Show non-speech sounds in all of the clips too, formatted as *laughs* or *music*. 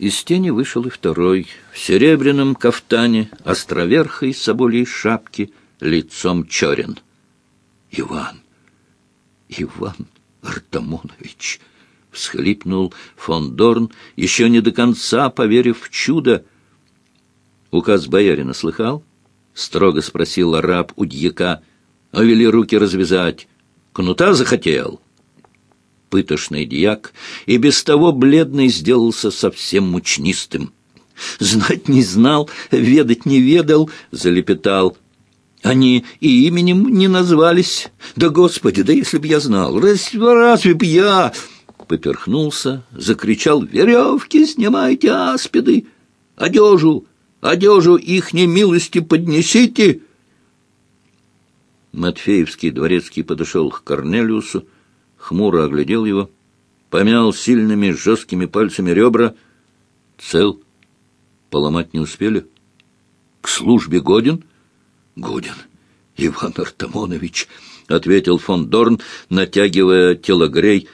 Из тени вышел и второй, в серебряном кафтане, островерхой соболей шапки, лицом черен. Иван, Иван Артамонович, всхлипнул фон Дорн, еще не до конца поверив в чудо. Указ боярина слыхал? Строго спросил араб у дьяка. А вели руки развязать. Кнута захотел? Пытошный дьяк и без того бледный сделался совсем мучнистым. «Знать не знал, ведать не ведал», — залепетал. «Они и именем не назвались. Да, Господи, да если б я знал, разве, разве б я...» Поперхнулся, закричал «Веревки снимайте, аспиды! Одежу, одежу ихней милости поднесите!» Матфеевский дворецкий подошел к Корнелиусу, хмуро оглядел его, помял сильными жесткими пальцами ребра. Цел. Поломать не успели. К службе годен? Годен. Иван Артамонович, — ответил фон Дорн, натягивая телогрей.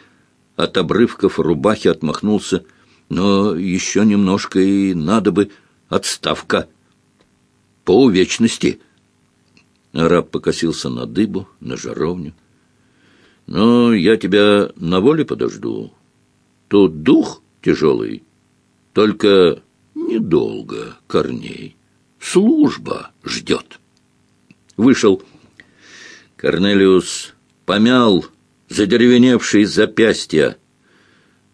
От обрывков рубахи отмахнулся. Но еще немножко и надо бы отставка. По увечности. Араб покосился на дыбу, на жаровню. «Ну, я тебя на воле подожду. Тут дух тяжелый, только недолго, Корней. Служба ждет». Вышел. Корнелиус помял задеревеневшие запястья.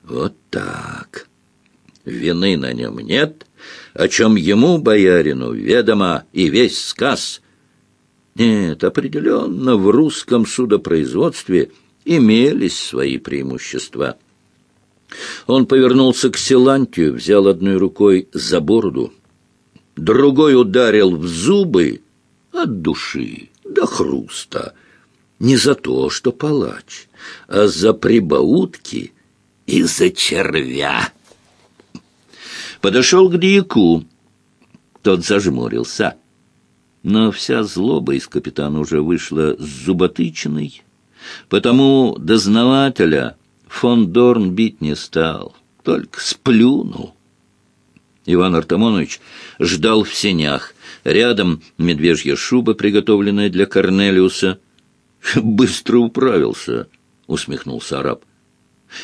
Вот так. Вины на нем нет, о чем ему, боярину, ведомо и весь сказ — нет, определенно в русском судопроизводстве имелись свои преимущества. Он повернулся к Силантию, взял одной рукой за бороду, другой ударил в зубы от души до хруста. Не за то, что палач, а за прибаутки и за червя. Подошел к дьяку. Тот зажмурился. Но вся злоба из капитана уже вышла с зуботычиной, потому дознавателя фон Дорн бить не стал, только сплюнул. Иван Артамонович ждал в сенях. Рядом медвежья шуба, приготовленная для Корнелиуса. *laughs* «Быстро управился», — усмехнулся араб.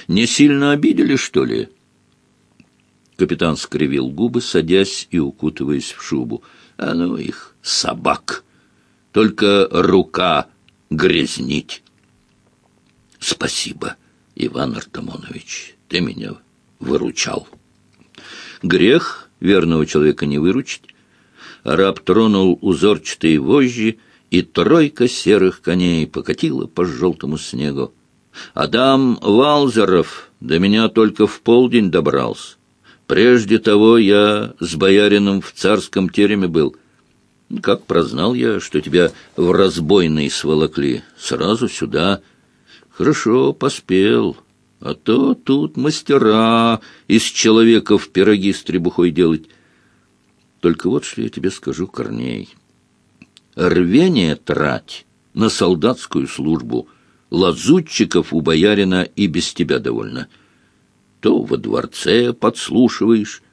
«Не сильно обидели, что ли?» Капитан скривил губы, садясь и укутываясь в шубу. «А ну их!» собак. Только рука грязнить. Спасибо, Иван Артамонович, ты меня выручал. Грех верного человека не выручить. Араб тронул узорчатые вожжи, и тройка серых коней покатила по желтому снегу. Адам Валзеров до меня только в полдень добрался. Прежде того я с боярином в царском тереме был — как прознал я, что тебя в разбойный сволокли, сразу сюда. Хорошо, поспел. А то тут мастера из человеков пироги с требухой делать. Только вот что я тебе скажу, Корней. Рвение трать на солдатскую службу. Лазутчиков у боярина и без тебя довольно. То во дворце подслушиваешь,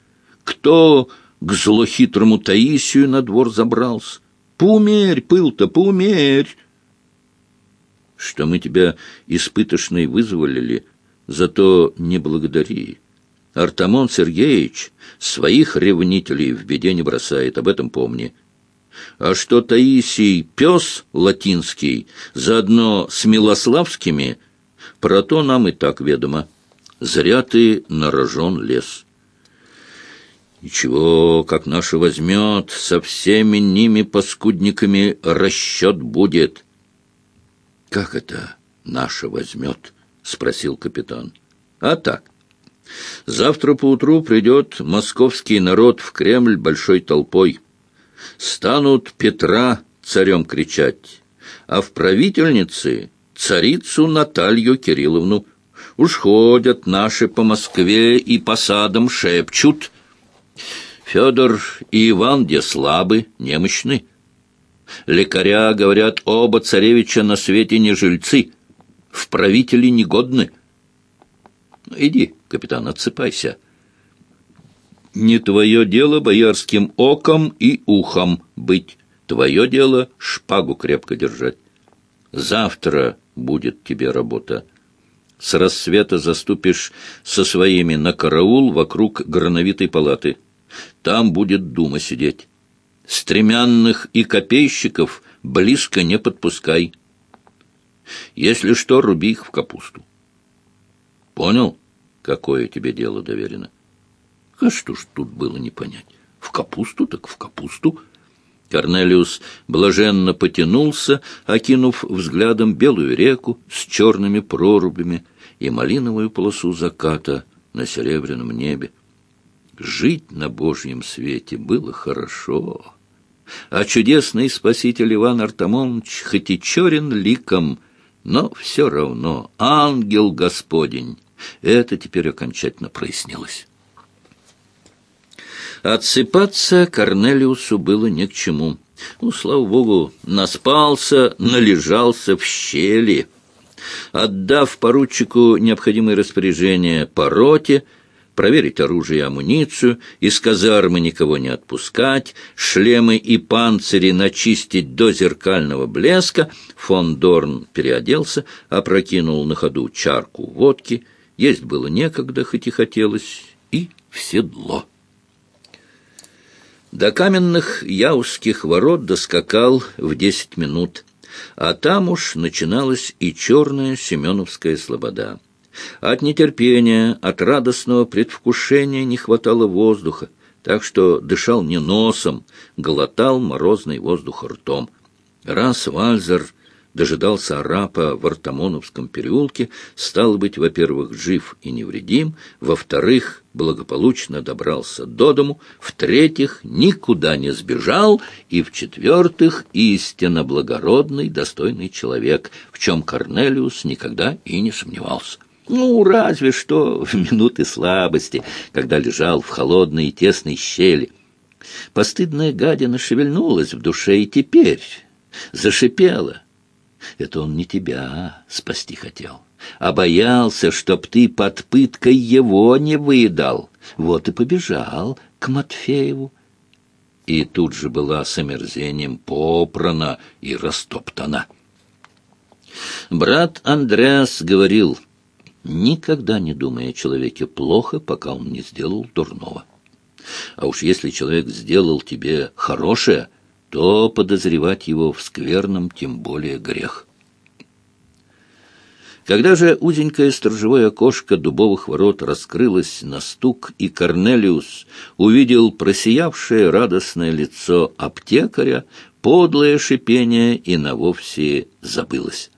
кто к злохитрому Таисию на двор забрался. Поумерь, пыл-то, поумерь! Что мы тебя испытошной вызволили, зато не благодари. Артамон Сергеевич своих ревнителей в беде не бросает, об этом помни. А что Таисий пес латинский, заодно с Милославскими, про то нам и так ведомо. Зря ты нарожен лес. Ничего, как наша возьмет, со всеми ними паскудниками расчет будет. — Как это наша возьмет? — спросил капитан. — А так. Завтра поутру придет московский народ в Кремль большой толпой. Станут Петра царем кричать, а в правительнице царицу Наталью Кирилловну. Уж ходят наши по Москве и по садам шепчут — Федор и Иван где слабы, немощны. Лекаря, говорят, оба царевича на свете не жильцы, в правители негодны. Иди, капитан, отсыпайся. Не твое дело боярским оком и ухом быть. Твое дело шпагу крепко держать. Завтра будет тебе работа. С рассвета заступишь со своими на караул вокруг грановитой палаты. Там будет дума сидеть. Стремянных и копейщиков близко не подпускай. Если что, руби их в капусту. Понял, какое тебе дело доверено? А что ж тут было не понять? В капусту так в капусту. Корнелиус блаженно потянулся, окинув взглядом белую реку с черными прорубями и малиновую полосу заката на серебряном небе. Жить на Божьем свете было хорошо. А чудесный спаситель Иван Артамонович, хоть и черен ликом, но все равно ангел Господень. Это теперь окончательно прояснилось. Отсыпаться Корнелиусу было ни к чему. Ну, слава богу, наспался, належался в щели. Отдав поручику необходимые распоряжения по роте, проверить оружие и амуницию, из казармы никого не отпускать, шлемы и панцири начистить до зеркального блеска, фон Дорн переоделся, опрокинул на ходу чарку водки, есть было некогда, хоть и хотелось, и в седло. До каменных яузских ворот доскакал в десять минут, а там уж начиналась и черная Семеновская слобода. От нетерпения, от радостного предвкушения не хватало воздуха, так что дышал не носом, глотал морозный воздух ртом. Раз Вальзер дожидался арапа в Артамоновском переулке, стал быть, во-первых, жив и невредим, во-вторых, благополучно добрался до дому, в-третьих, никуда не сбежал, и, в-четвертых, истинно благородный, достойный человек, в чем Корнелиус никогда и не сомневался. Ну, разве что в минуты слабости, когда лежал в холодной и тесной щели. Постыдная гадина шевельнулась в душе и теперь зашипела — это он не тебя спасти хотел, а боялся, чтоб ты под пыткой его не выдал. Вот и побежал к Матфееву. И тут же была с омерзением попрана и растоптана. Брат Андреас говорил, никогда не думай о человеке плохо, пока он не сделал дурного. А уж если человек сделал тебе хорошее — то подозревать его в скверном тем более грех. Когда же узенькое сторожевое окошко дубовых ворот раскрылось на стук, и Корнелиус увидел просиявшее радостное лицо аптекаря, подлое шипение и на вовсе забылось.